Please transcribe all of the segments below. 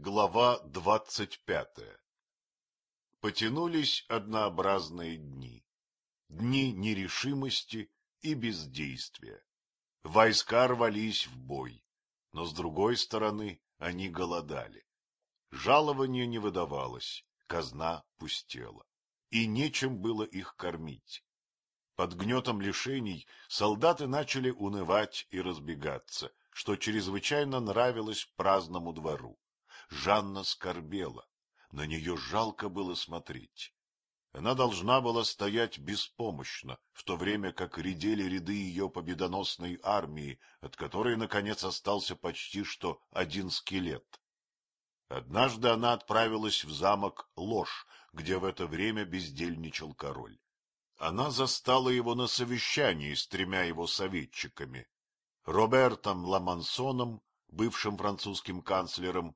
Глава двадцать пятая Потянулись однообразные дни. Дни нерешимости и бездействия. Войска рвались в бой, но с другой стороны они голодали. Жалование не выдавалось, казна пустела, и нечем было их кормить. Под гнетом лишений солдаты начали унывать и разбегаться, что чрезвычайно нравилось праздному двору. Жанна скорбела, на нее жалко было смотреть. Она должна была стоять беспомощно, в то время как редели ряды ее победоносной армии, от которой, наконец, остался почти что один скелет. Однажды она отправилась в замок Ложь, где в это время бездельничал король. Она застала его на совещании с тремя его советчиками — Робертом Ламансоном, бывшим французским канцлером,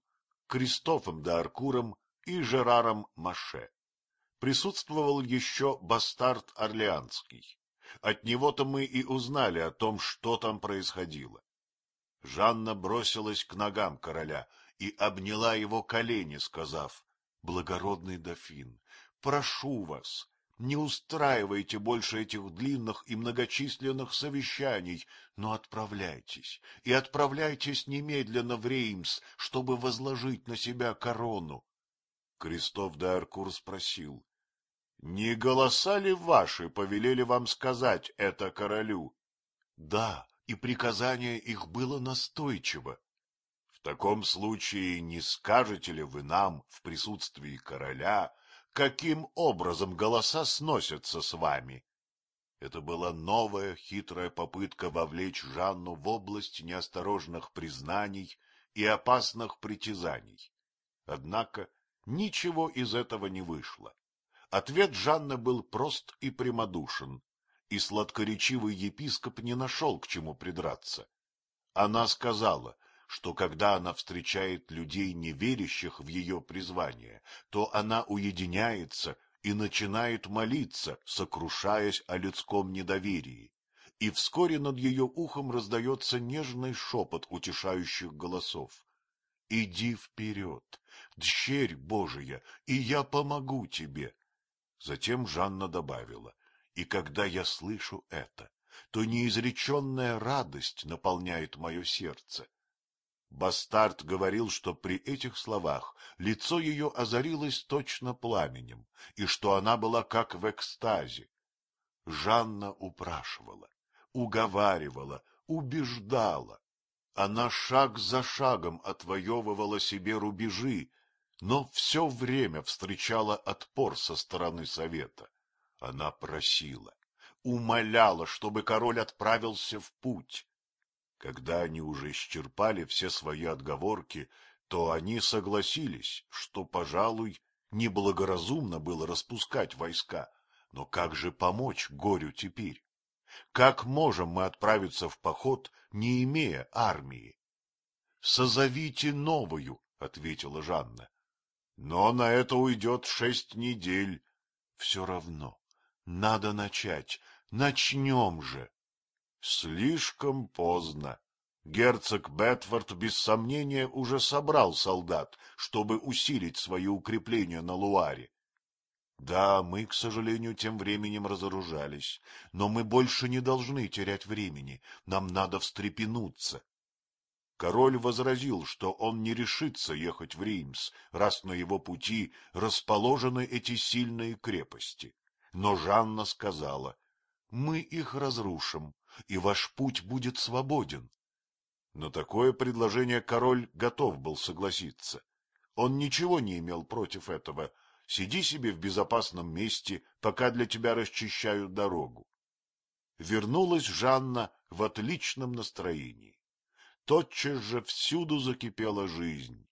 Кристофом де Аркуром и Жераром Маше. Присутствовал еще бастард Орлеанский. От него-то мы и узнали о том, что там происходило. Жанна бросилась к ногам короля и обняла его колени, сказав, — Благородный дофин, прошу вас, не устраивайте больше этих длинных и многочисленных совещаний, но отправляйтесь, и отправляйтесь немедленно в Реймс, чтобы возложить на себя корону. Кристоф де Аркур спросил, — Не голоса ли ваши повелели вам сказать это королю? — Да, и приказание их было настойчиво. — В таком случае не скажете ли вы нам в присутствии короля, каким образом голоса сносятся с вами. Это была новая хитрая попытка вовлечь Жанну в область неосторожных признаний и опасных притязаний. Однако ничего из этого не вышло. Ответ Жанны был прост и прямодушен, и сладкоречивый епископ не нашел к чему придраться. Она сказала, что когда она встречает людей, не верящих в ее призвание, то она уединяется и начинает молиться, сокрушаясь о людском недоверии. И вскоре над ее ухом раздается нежный шепот утешающих голосов. «Иди вперед, дщерь Божия, и я помогу тебе». Затем Жанна добавила, «И когда я слышу это, то неизреченная радость наполняет мое сердце, Бастард говорил, что при этих словах лицо ее озарилось точно пламенем, и что она была как в экстазе. Жанна упрашивала, уговаривала, убеждала. Она шаг за шагом отвоевывала себе рубежи, но все время встречала отпор со стороны совета. Она просила, умоляла, чтобы король отправился в путь. Когда они уже исчерпали все свои отговорки, то они согласились, что, пожалуй, неблагоразумно было распускать войска. Но как же помочь горю теперь? Как можем мы отправиться в поход, не имея армии? — Созовите новую, — ответила Жанна. — Но на это уйдет шесть недель. Все равно. Надо начать. Начнем же. Слишком поздно. Герцог Бетфорд без сомнения уже собрал солдат, чтобы усилить свои укрепления на Луаре. Да, мы, к сожалению, тем временем разоружались, но мы больше не должны терять времени, нам надо встрепенуться. Король возразил, что он не решится ехать в Римс, раз на его пути расположены эти сильные крепости. Но Жанна сказала, мы их разрушим, и ваш путь будет свободен. На такое предложение король готов был согласиться. Он ничего не имел против этого. Сиди себе в безопасном месте, пока для тебя расчищают дорогу. Вернулась Жанна в отличном настроении. Тотчас же всюду закипела жизнь.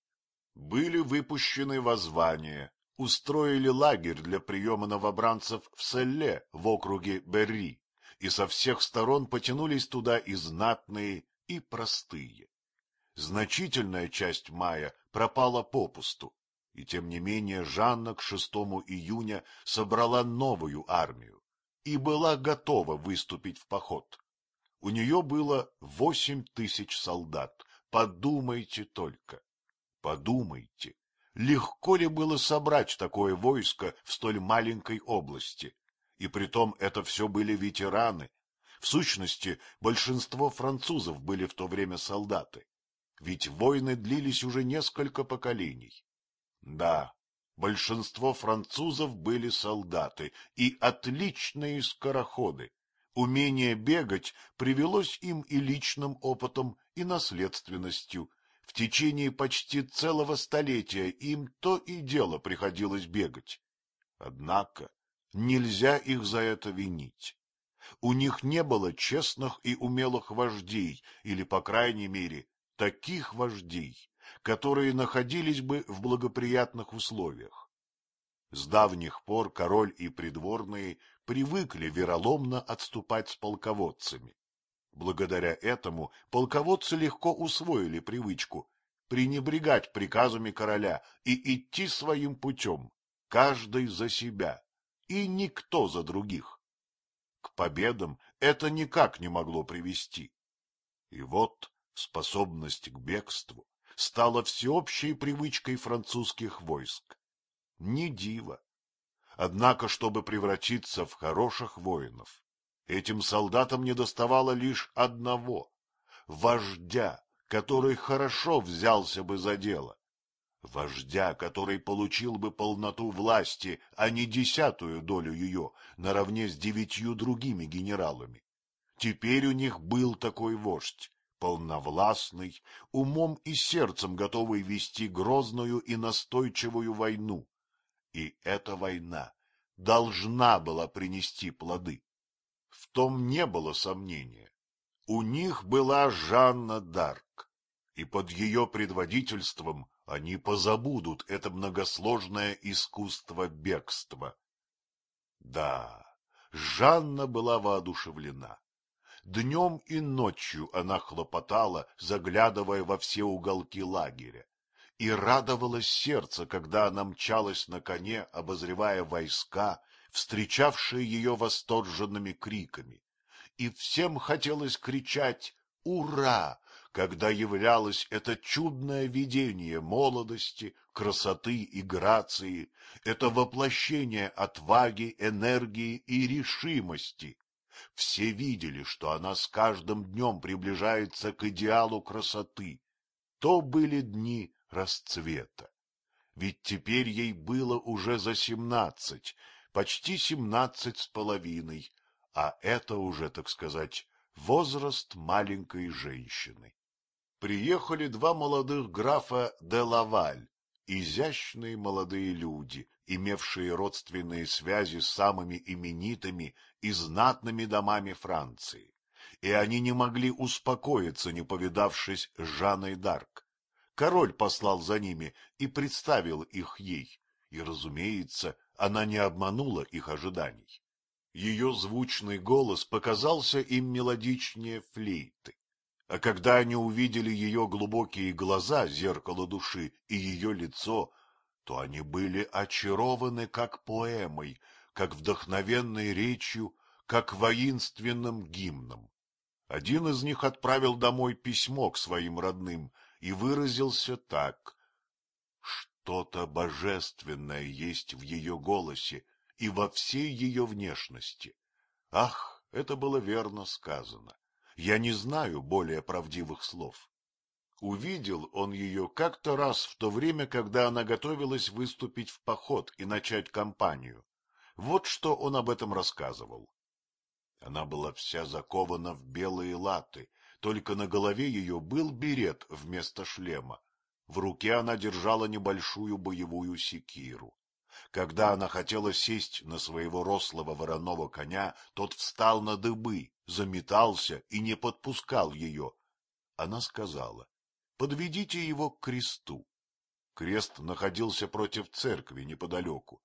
Были выпущены воззвания, устроили лагерь для приема новобранцев в Селле в округе Берри, и со всех сторон потянулись туда и знатные, и простые. Значительная часть мая пропала попусту, и тем не менее Жанна к 6 июня собрала новую армию и была готова выступить в поход. У нее было восемь тысяч солдат, подумайте только. Подумайте, легко ли было собрать такое войско в столь маленькой области? И притом это все были ветераны. В сущности, большинство французов были в то время солдаты. Ведь войны длились уже несколько поколений. Да, большинство французов были солдаты и отличные скороходы. Умение бегать привелось им и личным опытом, и наследственностью. В течение почти целого столетия им то и дело приходилось бегать. Однако нельзя их за это винить. У них не было честных и умелых вождей, или, по крайней мере, таких вождей, которые находились бы в благоприятных условиях. С давних пор король и придворные привыкли вероломно отступать с полководцами. Благодаря этому полководцы легко усвоили привычку пренебрегать приказами короля и идти своим путем, каждый за себя, и никто за других. К победам это никак не могло привести. И вот способность к бегству стала всеобщей привычкой французских войск. Не диво. Однако, чтобы превратиться в хороших воинов, этим солдатам недоставало лишь одного — вождя, который хорошо взялся бы за дело. Вождя, который получил бы полноту власти, а не десятую долю ее, наравне с девятью другими генералами. Теперь у них был такой вождь, полновластный, умом и сердцем готовый вести грозную и настойчивую войну. И эта война должна была принести плоды. В том не было сомнения. У них была Жанна Дарк, и под ее предводительством они позабудут это многосложное искусство бегства. Да, Жанна была воодушевлена. Днем и ночью она хлопотала, заглядывая во все уголки лагеря. И радовалось сердце, когда она мчалась на коне, обозревая войска, встречавшие ее восторженными криками. И всем хотелось кричать «Ура!», когда являлось это чудное видение молодости, красоты и грации, это воплощение отваги, энергии и решимости, все видели, что она с каждым днем приближается к идеалу красоты. То были дни расцвета. Ведь теперь ей было уже за семнадцать, почти семнадцать с половиной, а это уже, так сказать, возраст маленькой женщины. Приехали два молодых графа де Лаваль, изящные молодые люди, имевшие родственные связи с самыми именитыми и знатными домами Франции, и они не могли успокоиться, не повидавшись с Жанной Дарк. Король послал за ними и представил их ей, и, разумеется, она не обманула их ожиданий. Ее звучный голос показался им мелодичнее флейты. А когда они увидели ее глубокие глаза, зеркало души, и ее лицо, то они были очарованы как поэмой, как вдохновенной речью, как воинственным гимном. Один из них отправил домой письмо к своим родным и выразился так. Что-то божественное есть в ее голосе и во всей ее внешности. Ах, это было верно сказано. Я не знаю более правдивых слов. Увидел он ее как-то раз в то время, когда она готовилась выступить в поход и начать кампанию. Вот что он об этом рассказывал. Она была вся закована в белые латы, только на голове ее был берет вместо шлема. В руке она держала небольшую боевую секиру. Когда она хотела сесть на своего рослого вороного коня, тот встал на дыбы, заметался и не подпускал ее. Она сказала, подведите его к кресту. Крест находился против церкви неподалеку,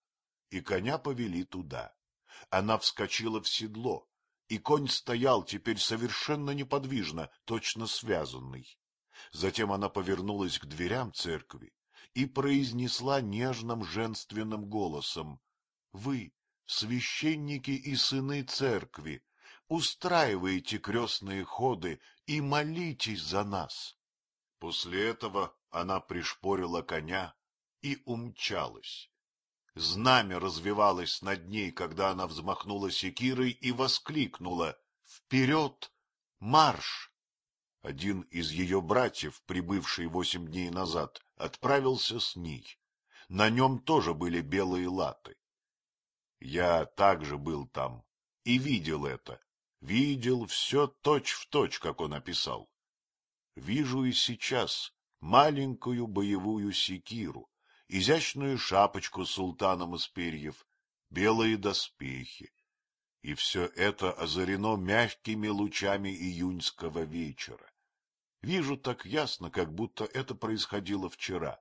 и коня повели туда. Она вскочила в седло, и конь стоял теперь совершенно неподвижно, точно связанный. Затем она повернулась к дверям церкви и произнесла нежным женственным голосом. — Вы, священники и сыны церкви, устраиваете крестные ходы и молитесь за нас. После этого она пришпорила коня и умчалась. Знамя развивалось над ней, когда она взмахнула секирой и воскликнула «Вперед! Марш!» Один из ее братьев, прибывший восемь дней назад, отправился с ней. На нем тоже были белые латы. Я также был там и видел это, видел все точь-в-точь, точь, как он описал. Вижу и сейчас маленькую боевую секиру, изящную шапочку с султаном из перьев, белые доспехи. И все это озарено мягкими лучами июньского вечера. Вижу так ясно, как будто это происходило вчера.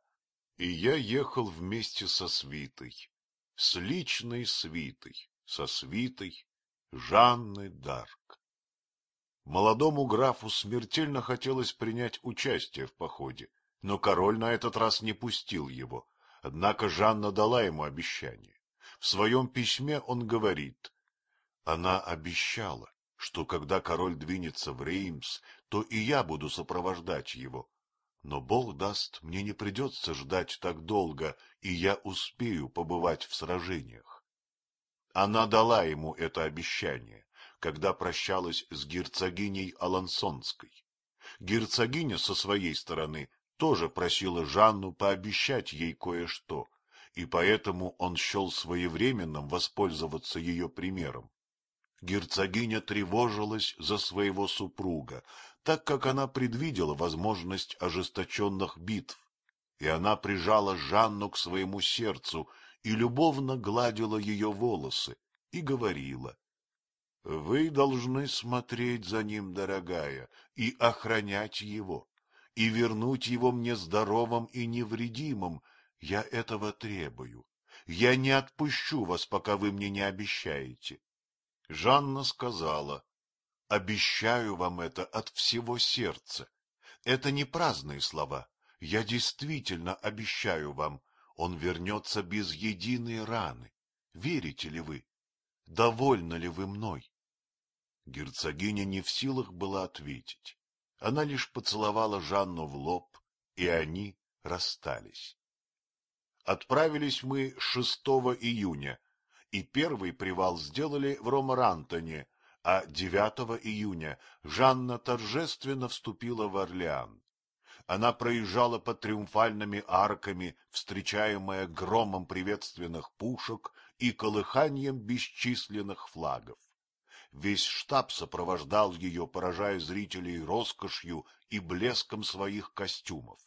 И я ехал вместе со свитой, с личной свитой, со свитой Жанны Дарк. Молодому графу смертельно хотелось принять участие в походе, но король на этот раз не пустил его, однако Жанна дала ему обещание. В своем письме он говорит, она обещала, что когда король двинется в Реймс, то и я буду сопровождать его. Но Бог даст, мне не придется ждать так долго, и я успею побывать в сражениях. Она дала ему это обещание, когда прощалась с герцогиней Алансонской. Герцогиня со своей стороны тоже просила Жанну пообещать ей кое-что, и поэтому он счел своевременным воспользоваться ее примером. Герцогиня тревожилась за своего супруга, так как она предвидела возможность ожесточенных битв, и она прижала Жанну к своему сердцу и любовно гладила ее волосы и говорила, — Вы должны смотреть за ним, дорогая, и охранять его, и вернуть его мне здоровым и невредимым. Я этого требую. Я не отпущу вас, пока вы мне не обещаете. Жанна сказала, — Обещаю вам это от всего сердца. Это не праздные слова. Я действительно обещаю вам, он вернется без единой раны. Верите ли вы? Довольны ли вы мной? Герцогиня не в силах была ответить. Она лишь поцеловала Жанну в лоб, и они расстались. Отправились мы 6 июня, и первый привал сделали в Ромарантоне, а 9 июня Жанна торжественно вступила в Орлеан. Она проезжала под триумфальными арками, встречаемая громом приветственных пушек и колыханием бесчисленных флагов. Весь штаб сопровождал ее, поражая зрителей роскошью и блеском своих костюмов.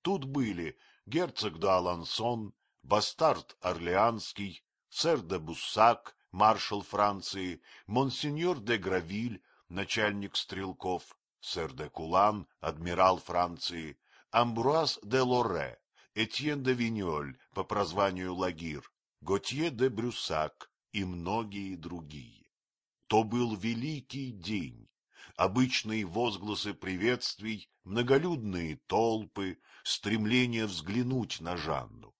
Тут были герцог де Алансон, бастард Орлеанский, сэр де Буссак, маршал Франции, монсеньор де Гравиль, начальник стрелков, сэр де Кулан, адмирал Франции, Амбруаз де Лоре, Этьен де Виньоль по прозванию Лагир, Готье де Брюсак и многие другие. То был великий день, обычные возгласы приветствий, многолюдные толпы, стремление взглянуть на Жанну.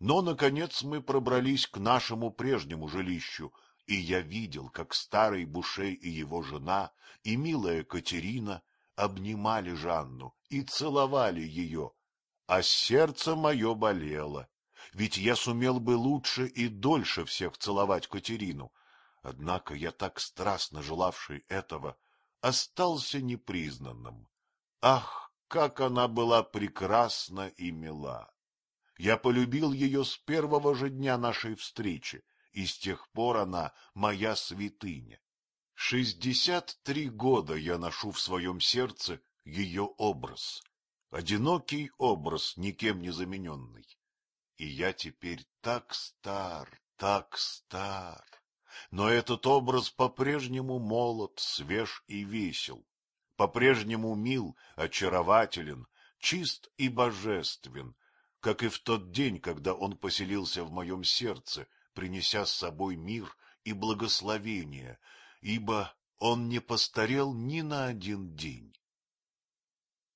Но, наконец, мы пробрались к нашему прежнему жилищу, и я видел, как старый Бушей и его жена, и милая Катерина обнимали Жанну и целовали ее, а сердце мое болело, ведь я сумел бы лучше и дольше всех целовать Катерину, однако я так страстно желавший этого остался непризнанным. Ах, как она была прекрасна и мила! Я полюбил ее с первого же дня нашей встречи, и с тех пор она моя святыня. Шестьдесят три года я ношу в своем сердце ее образ, одинокий образ, никем не замененный. И я теперь так стар, так стар, но этот образ по-прежнему молод, свеж и весел, по-прежнему мил, очарователен, чист и божествен, как и в тот день, когда он поселился в моем сердце, принеся с собой мир и благословение, ибо он не постарел ни на один день.